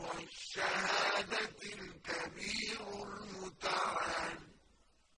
والشهادة